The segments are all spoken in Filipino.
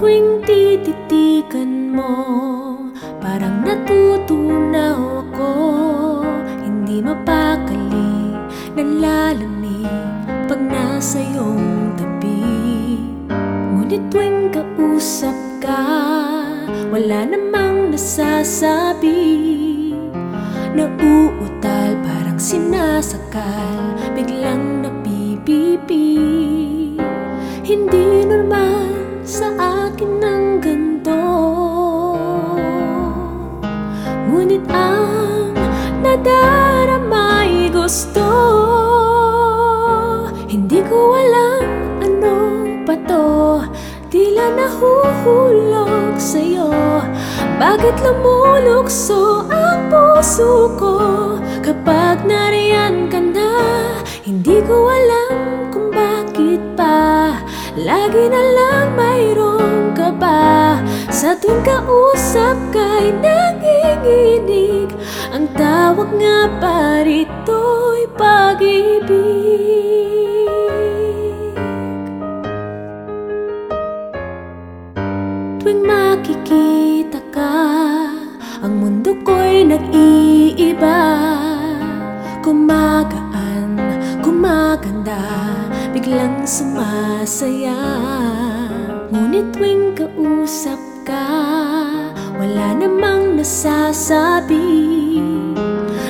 tuwing tititikan mo Parang natutunaw ako. Hindi mapakali Nalalamig Pag nasa iyong tabi. Ngunit tuwing kausap ka Wala namang nasasabi. Nauutal parang sinasakal Biglang napipipi. Hindi normal sa akin nadarama ay gusto. Hindi ko alam ano pa to. Tila nahuhulog sa'yo. Bakit lumulukso ang puso ko? Kapag nariyan ka na Hindi ko alam kung bakit pa. Lagi na lang mayroong ka ba Sa tuwing kausap ka'y nanginginig Ang tawag nga pa rito'y pag-ibig. Tuwing makikita ka Ang mundo ko'y nag-iiba. Kumagaan, kumaganda Biglang sumasaya. Ngunit tuwing kausap ka Wala namang nasasabi.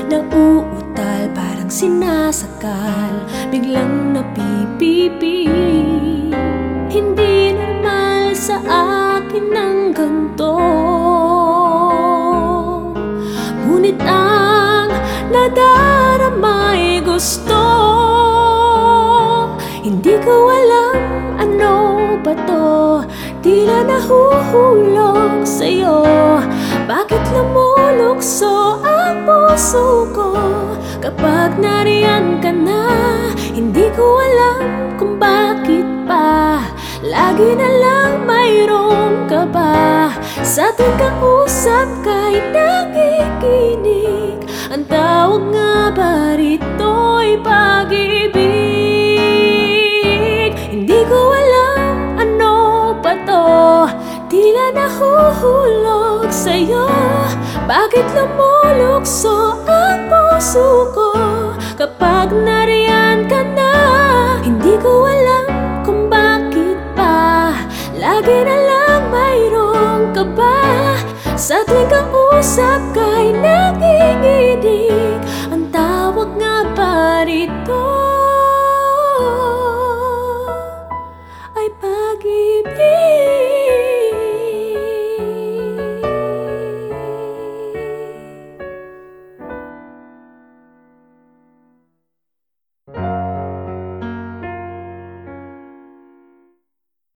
Nauutal parang sinasakal. Biglang napipipi. Hindi normal sa akin ng ganito Ngunit ang nadarama gusto. Hindi ko alam ano ba to Tila nahuhulog sa'yo. Bakit lumulukso ang puso ko? Kapag nariyan ka na Hindi ko alam kung bakit pa. Lagi na lang mayroong ka ba? Sa tuwing kausap ka'y nakikinig. Ang tawag nga ba rito'y pag-ibig nahuhulog sa'yo? Bakit lumulukso ang puso ko? Kapag nariyan ka na Hindi ko alam kung bakit pa. Lagi na lang mayroong ka ba? Sa tuwing kausap ka'y